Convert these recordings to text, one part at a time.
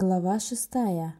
Глава шестая.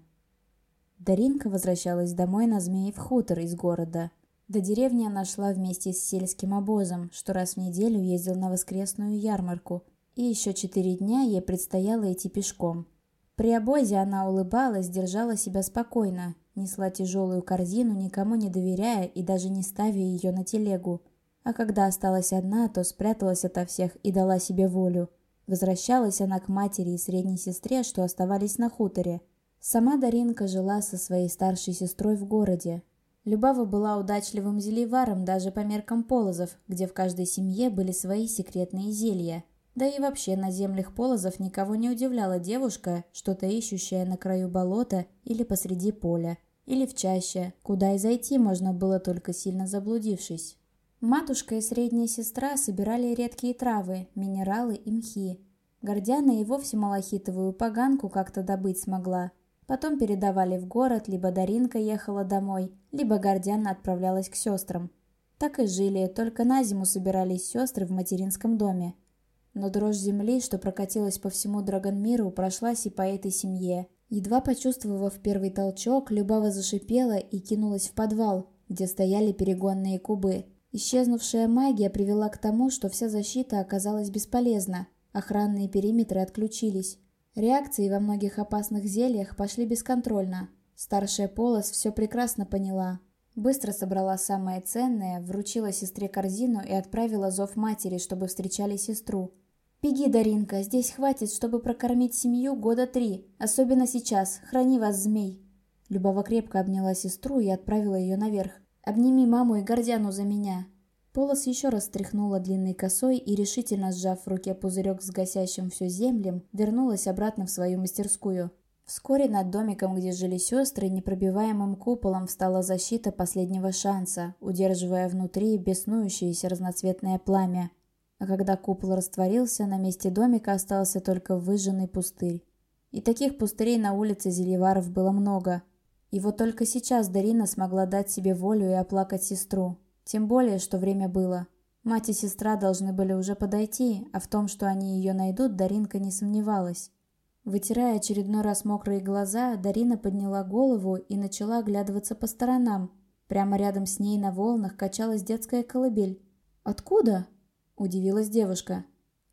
Даринка возвращалась домой на Змеев хутор из города. До деревни она шла вместе с сельским обозом, что раз в неделю ездил на воскресную ярмарку, и еще четыре дня ей предстояло идти пешком. При обозе она улыбалась, держала себя спокойно, несла тяжелую корзину, никому не доверяя и даже не ставя ее на телегу. А когда осталась одна, то спряталась ото всех и дала себе волю – Возвращалась она к матери и средней сестре, что оставались на хуторе. Сама Даринка жила со своей старшей сестрой в городе. Любава была удачливым зельеваром даже по меркам полозов, где в каждой семье были свои секретные зелья. Да и вообще на землях полозов никого не удивляла девушка, что-то ищущая на краю болота или посреди поля, или в чаще, куда и зайти можно было только сильно заблудившись. Матушка и средняя сестра собирали редкие травы, минералы и мхи. Гордяна и вовсе малахитовую поганку как-то добыть смогла. Потом передавали в город, либо Даринка ехала домой, либо Гордяна отправлялась к сестрам. Так и жили, только на зиму собирались сестры в материнском доме. Но дрожь земли, что прокатилась по всему Драгонмиру, прошлась и по этой семье. Едва почувствовав первый толчок, Любава зашипела и кинулась в подвал, где стояли перегонные кубы. Исчезнувшая магия привела к тому, что вся защита оказалась бесполезна. Охранные периметры отключились. Реакции во многих опасных зельях пошли бесконтрольно. Старшая Полос все прекрасно поняла. Быстро собрала самое ценное, вручила сестре корзину и отправила зов матери, чтобы встречали сестру. «Беги, Даринка, здесь хватит, чтобы прокормить семью года три, особенно сейчас. Храни вас, змей!» Любава крепко обняла сестру и отправила ее наверх. Обними маму и Гордяну за меня». Полос еще раз стряхнула длинной косой и, решительно сжав в руке пузырек с гасящим все землем, вернулась обратно в свою мастерскую. Вскоре над домиком, где жили сестры, непробиваемым куполом встала защита последнего шанса, удерживая внутри беснующееся разноцветное пламя. А когда купол растворился, на месте домика остался только выжженный пустырь. И таких пустырей на улице Зельеваров было много – и вот только сейчас Дарина смогла дать себе волю и оплакать сестру. Тем более, что время было. Мать и сестра должны были уже подойти, а в том, что они ее найдут, Даринка не сомневалась. Вытирая очередной раз мокрые глаза, Дарина подняла голову и начала оглядываться по сторонам. Прямо рядом с ней на волнах качалась детская колыбель. «Откуда?» – удивилась девушка.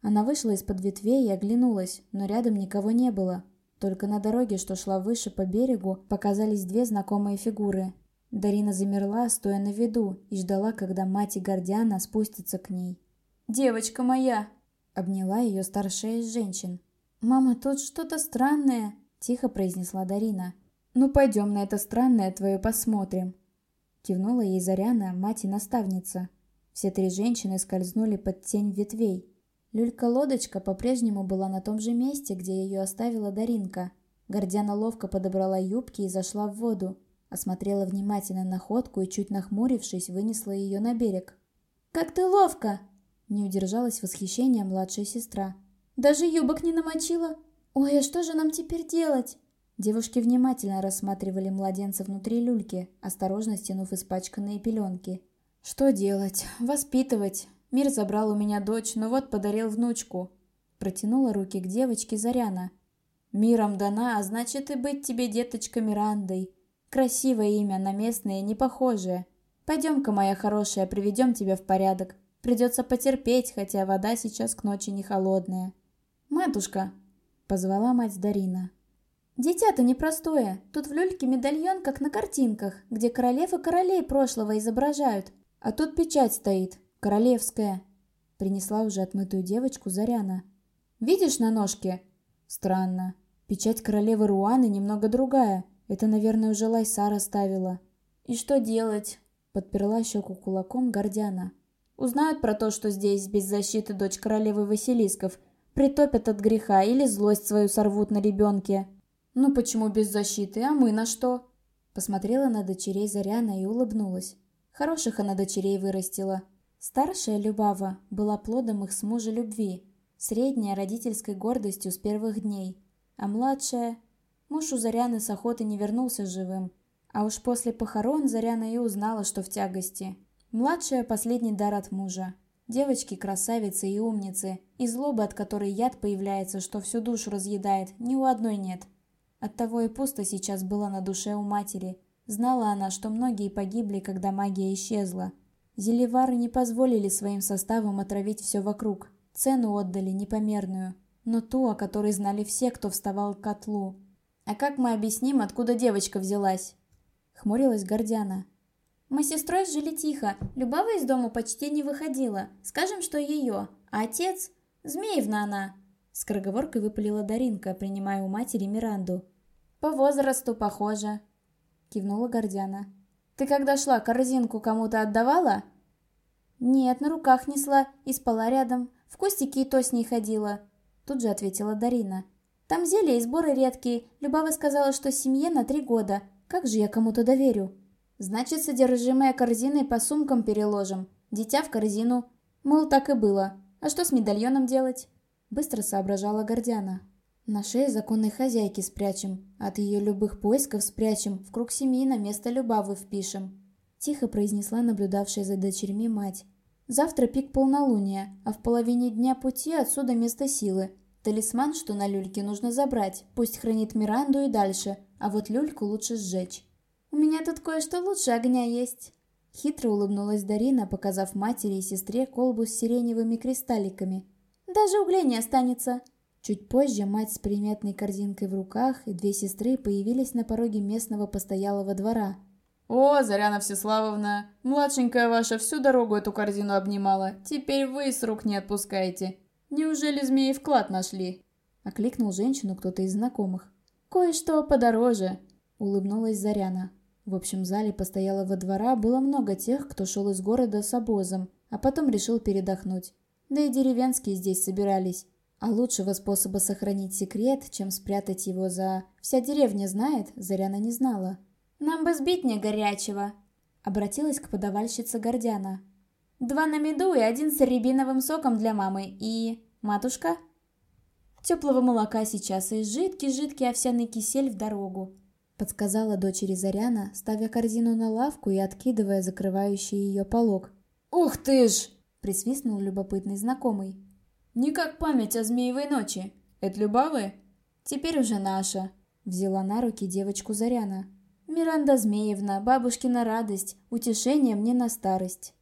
Она вышла из-под ветвей и оглянулась, но рядом никого не было. Только на дороге, что шла выше по берегу, показались две знакомые фигуры. Дарина замерла, стоя на виду, и ждала, когда мать и Гордиана спустятся к ней. «Девочка моя!» — обняла ее старшая из женщин. «Мама, тут что-то странное!» — тихо произнесла Дарина. «Ну, пойдем на это странное твое посмотрим!» Кивнула ей Заряна, мать и наставница. Все три женщины скользнули под тень ветвей. Люлька-лодочка по-прежнему была на том же месте, где ее оставила Даринка. Гордяна ловко подобрала юбки и зашла в воду. Осмотрела внимательно находку и, чуть нахмурившись, вынесла ее на берег. «Как ты ловко!» Не удержалась восхищения младшая сестра. «Даже юбок не намочила! Ой, а что же нам теперь делать?» Девушки внимательно рассматривали младенца внутри люльки, осторожно стянув испачканные пеленки. «Что делать? Воспитывать. Мир забрал у меня дочь, но вот подарил внучку. Протянула руки к девочке Заряна. Миром дана, а значит и быть тебе, деточка, Мирандой. Красивое имя, на местное, не похожее. Пойдем-ка, моя хорошая, приведем тебя в порядок. Придется потерпеть, хотя вода сейчас к ночи не холодная. «Матушка!» — позвала мать Дарина. «Дитя-то непростое. Тут в люльке медальон, как на картинках, где королев и королей прошлого изображают. А тут печать стоит. «Королевская!» Принесла уже отмытую девочку Заряна. «Видишь на ножке?» «Странно. Печать королевы Руаны немного другая. Это, наверное, уже Лайсара ставила». «И что делать?» Подперла щеку кулаком Гордяна. «Узнают про то, что здесь без защиты дочь королевы Василисков. Притопят от греха или злость свою сорвут на ребенке». «Ну почему без защиты? А мы на что?» Посмотрела на дочерей Заряна и улыбнулась. Хороших она дочерей вырастила. Старшая Любава была плодом их с мужа любви, средняя родительской гордостью с первых дней, а младшая... Муж у Заряны с охоты не вернулся живым, а уж после похорон Заряна и узнала, что в тягости. Младшая – последний дар от мужа. Девочки – красавицы и умницы, и злобы, от которой яд появляется, что всю душу разъедает, ни у одной нет. Оттого и пусто сейчас было на душе у матери. Знала она, что многие погибли, когда магия исчезла. Зелевары не позволили своим составам отравить все вокруг. Цену отдали непомерную, но ту, о которой знали все, кто вставал к котлу. «А как мы объясним, откуда девочка взялась?» Хмурилась Гордяна. «Мы с сестрой жили тихо, Любава из дома почти не выходила. Скажем, что ее. А отец? Змеевна она!» Скороговоркой выпалила Даринка, принимая у матери Миранду. «По возрасту похоже», — кивнула Гордяна. «Ты когда шла, корзинку кому-то отдавала?» «Нет, на руках несла и спала рядом. В кустике и то с ней ходила», — тут же ответила Дарина. «Там зелья и сборы редкие. Любава сказала, что семье на три года. Как же я кому-то доверю?» «Значит, содержимое корзины по сумкам переложим. Дитя в корзину. Мол, так и было. А что с медальоном делать?» Быстро соображала Гордяна. На шее законной хозяйки спрячем, от ее любых поисков спрячем, в круг семьи на место Любавы впишем. Тихо произнесла наблюдавшая за дочерьми мать. Завтра пик полнолуния, а в половине дня пути отсюда место силы. Талисман, что на люльке, нужно забрать, пусть хранит Миранду и дальше, а вот люльку лучше сжечь. «У меня тут кое-что лучше огня есть». Хитро улыбнулась Дарина, показав матери и сестре колбу с сиреневыми кристалликами. «Даже углей не останется». Чуть позже мать с приметной корзинкой в руках и две сестры появились на пороге местного постоялого двора. «О, Заряна Всеславовна, младшенькая ваша всю дорогу эту корзину обнимала, теперь вы с рук не отпускаете. Неужели змеи вклад нашли?» Окликнул женщину кто-то из знакомых. «Кое-что подороже», — улыбнулась Заряна. В общем зале постоялого двора было много тех, кто шел из города с обозом, а потом решил передохнуть. Да и деревенские здесь собирались. А лучшего способа сохранить секрет, чем спрятать его за... Вся деревня знает, Заряна не знала. «Нам бы сбить не горячего», — обратилась к подавальщице Гордяна. «Два на меду и один с рябиновым соком для мамы. И... матушка?» «Теплого молока сейчас и жидкий-жидкий овсяный кисель в дорогу», — подсказала дочери Заряна, ставя корзину на лавку и откидывая закрывающий ее полог. «Ух ты ж!» — присвистнул любопытный знакомый. «Не как память о Змеевой ночи. Это Любавы?» «Теперь уже наша», — взяла на руки девочку Заряна. «Миранда Змеевна, бабушкина радость, утешение мне на старость».